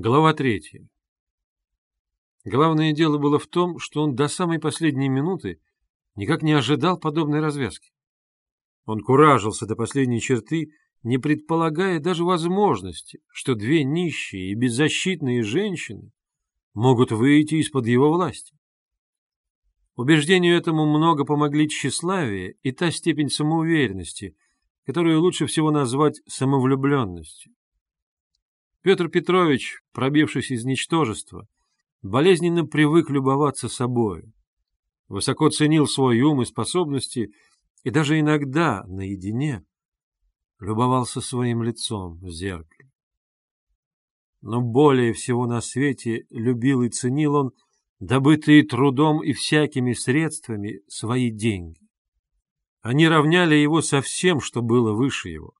Глава третья. Главное дело было в том, что он до самой последней минуты никак не ожидал подобной развязки. Он куражился до последней черты, не предполагая даже возможности, что две нищие и беззащитные женщины могут выйти из-под его власти. Убеждению этому много помогли тщеславие и та степень самоуверенности, которую лучше всего назвать самовлюбленностью. Петр Петрович, пробившись из ничтожества, болезненно привык любоваться собою, высоко ценил свой ум и способности и даже иногда, наедине, любовался своим лицом в зеркале. Но более всего на свете любил и ценил он добытые трудом и всякими средствами свои деньги. Они равняли его со всем, что было выше его.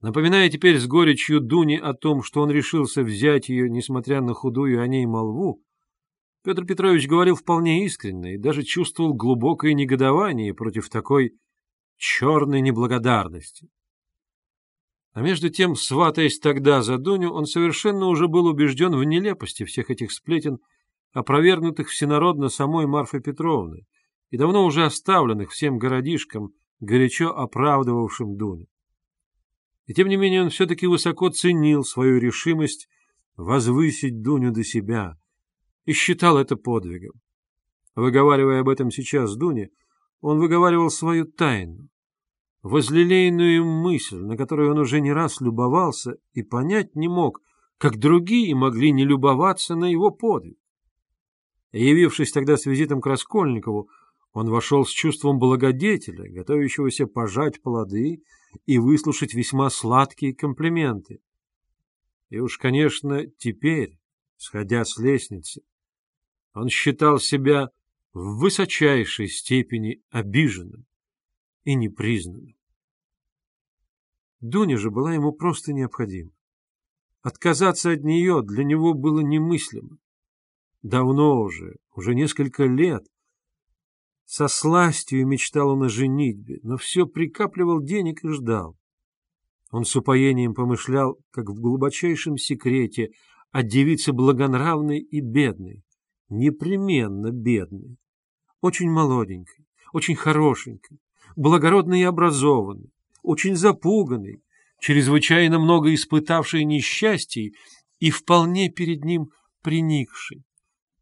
Напоминая теперь с горечью Дуни о том, что он решился взять ее, несмотря на худую о ней молву, Петр Петрович говорил вполне искренне и даже чувствовал глубокое негодование против такой черной неблагодарности. А между тем, сватаясь тогда за Дуню, он совершенно уже был убежден в нелепости всех этих сплетен, опровергнутых всенародно самой Марфой Петровной и давно уже оставленных всем городишкам, горячо оправдывавшим Дуню. И тем не менее он все-таки высоко ценил свою решимость возвысить Дуню до себя и считал это подвигом. Выговаривая об этом сейчас Дуне, он выговаривал свою тайну, возлелейную мысль, на которую он уже не раз любовался и понять не мог, как другие могли не любоваться на его подвиг. Явившись тогда с визитом к Раскольникову, он вошел с чувством благодетеля, готовящегося пожать плоды и выслушать весьма сладкие комплименты. И уж, конечно, теперь, сходя с лестницы, он считал себя в высочайшей степени обиженным и непризнанным. Дуня же была ему просто необходима. Отказаться от нее для него было немыслимо. Давно уже, уже несколько лет, со сластью мечтал он о женитьбе, но все прикапливал денег и ждал. Он с упоением помышлял, как в глубочайшем секрете, о девице благонравной и бедной, непременно бедной, очень молоденькой, очень хорошенькой, благородной и образованной, очень запуганной, чрезвычайно много испытавшей несчастий и вполне перед ним приникшей,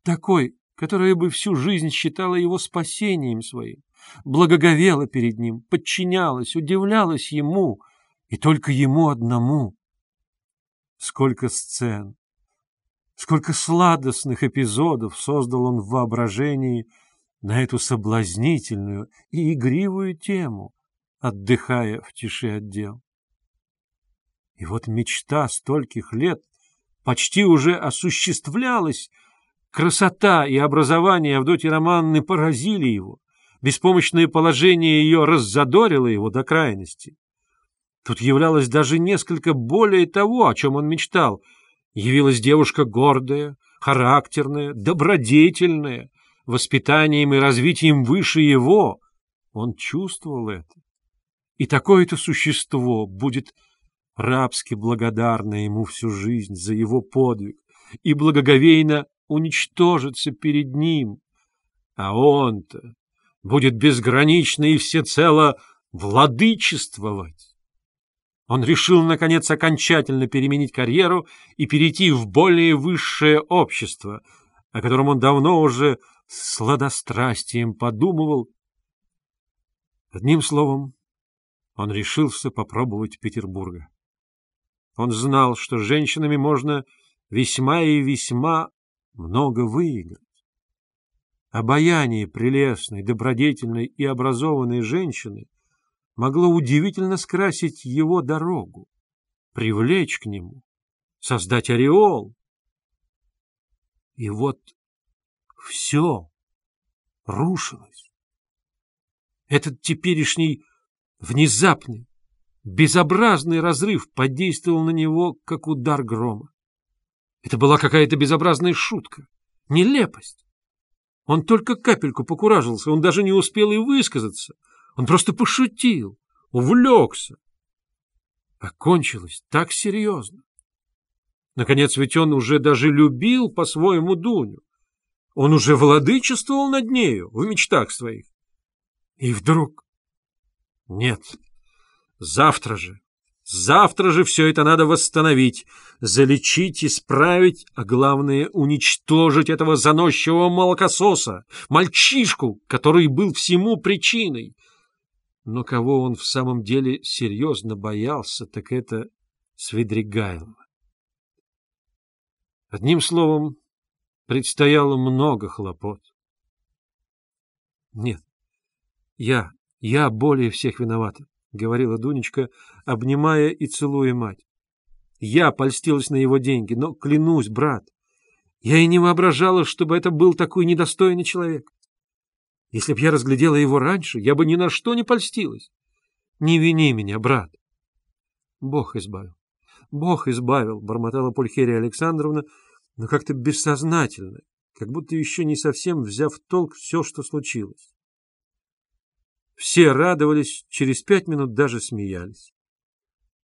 такой, которая бы всю жизнь считала его спасением своим, благоговела перед ним, подчинялась, удивлялась ему, и только ему одному. Сколько сцен, сколько сладостных эпизодов создал он в воображении на эту соблазнительную и игривую тему, отдыхая в тиши отдел. И вот мечта стольких лет почти уже осуществлялась, Красота и образование Авдотьи Романны поразили его. Беспомощное положение ее раззадорило его до крайности. Тут являлось даже несколько более того, о чем он мечтал. Явилась девушка гордая, характерная, добродетельная, воспитанием и развитием выше его. Он чувствовал это. И такое-то существо будет рабски благодарно ему всю жизнь за его подвиг и благоговейно уничтожится перед ним, а он-то будет безгранично и всецело владычествовать. Он решил, наконец, окончательно переменить карьеру и перейти в более высшее общество, о котором он давно уже с сладострастием подумывал. Одним словом, он решился попробовать Петербурга. Он знал, что женщинами можно весьма и весьма много выиграть. Обаяние прелестной, добродетельной и образованной женщины могло удивительно скрасить его дорогу, привлечь к нему, создать ореол. И вот все рушилось. Этот теперешний внезапный, безобразный разрыв подействовал на него, как удар грома. Это была какая-то безобразная шутка, нелепость. Он только капельку покуражился, он даже не успел и высказаться. Он просто пошутил, увлекся. Окончилось так серьезно. Наконец, ведь он уже даже любил по-своему Дуню. Он уже владычествовал над нею в мечтах своих. И вдруг... Нет, завтра же, завтра же все это надо восстановить, залечить, исправить, а главное — уничтожить этого заносчивого молокососа, мальчишку, который был всему причиной. Но кого он в самом деле серьезно боялся, так это Свидригайлова. Одним словом, предстояло много хлопот. Нет, я, я более всех виновата, — говорила Дунечка, обнимая и целуя мать. Я польстилась на его деньги, но, клянусь, брат, я и не воображала, чтобы это был такой недостойный человек. Если б я разглядела его раньше, я бы ни на что не польстилась. Не вини меня, брат. Бог избавил. Бог избавил, — бормотала Пульхерия Александровна, но как-то бессознательно, как будто еще не совсем взяв толк все, что случилось. Все радовались, через пять минут даже смеялись.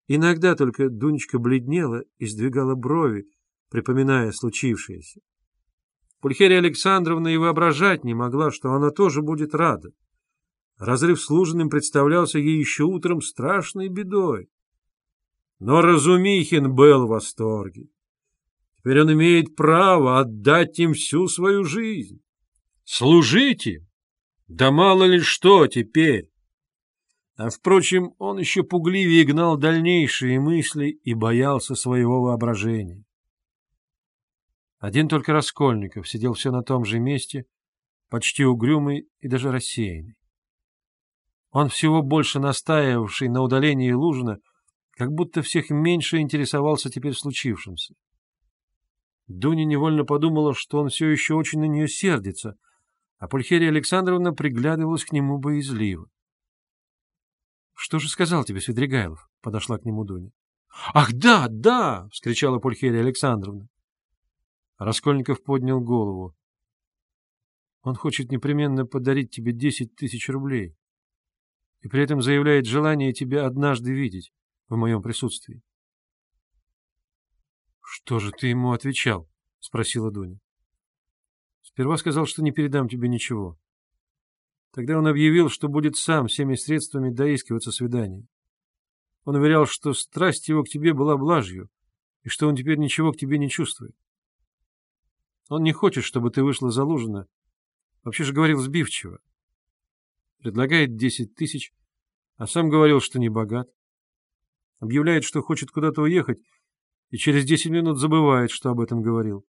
Иногда только Дунечка бледнела и сдвигала брови, припоминая случившееся. Пульхерия Александровна и воображать не могла, что она тоже будет рада. Разрыв с Лужиным представлялся ей еще утром страшной бедой. Но Разумихин был в восторге. Теперь он имеет право отдать им всю свою жизнь. Служите! Да мало ли что теперь! А, впрочем, он еще пугливее гнал дальнейшие мысли и боялся своего воображения. Один только Раскольников сидел все на том же месте, почти угрюмый и даже рассеянный. Он всего больше настаивавший на удалении Лужина, как будто всех меньше интересовался теперь случившимся. Дуня невольно подумала, что он все еще очень на нее сердится, а Пульхерия Александровна приглядывалась к нему боязливо. — Что же сказал тебе Свидригайлов? — подошла к нему Дуня. — Ах, да, да! — вскричала Пульхерия Александровна. Раскольников поднял голову. Он хочет непременно подарить тебе десять тысяч рублей и при этом заявляет желание тебя однажды видеть в моем присутствии. — Что же ты ему отвечал? — спросила Дуня. — Сперва сказал, что не передам тебе ничего. Тогда он объявил, что будет сам всеми средствами доискиваться свидания. Он уверял, что страсть его к тебе была блажью, и что он теперь ничего к тебе не чувствует. Он не хочет, чтобы ты вышла за Лужина. Вообще же говорил сбивчиво. Предлагает десять тысяч, а сам говорил, что не богат. Объявляет, что хочет куда-то уехать, и через десять минут забывает, что об этом говорил.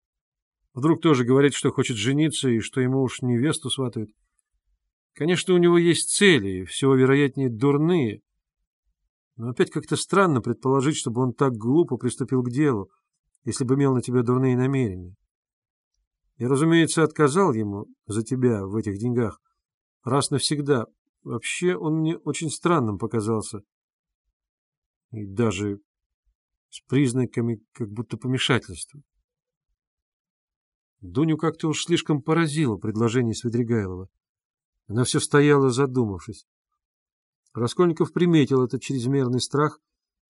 Вдруг тоже говорит, что хочет жениться и что ему уж невесту сватают. Конечно, у него есть цели, всего вероятнее дурные, но опять как-то странно предположить, чтобы он так глупо приступил к делу, если бы имел на тебя дурные намерения. Я, разумеется, отказал ему за тебя в этих деньгах. Раз навсегда. Вообще он мне очень странным показался. И даже с признаками как будто помешательства. Дуню как-то уж слишком поразило предложение Свидригайлова. Она все стояла, задумавшись. Раскольников приметил этот чрезмерный страх,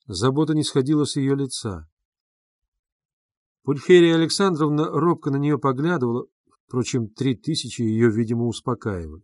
забота не сходила с ее лица. Пульхерия Александровна робко на нее поглядывала, впрочем, три тысячи ее, видимо, успокаивали.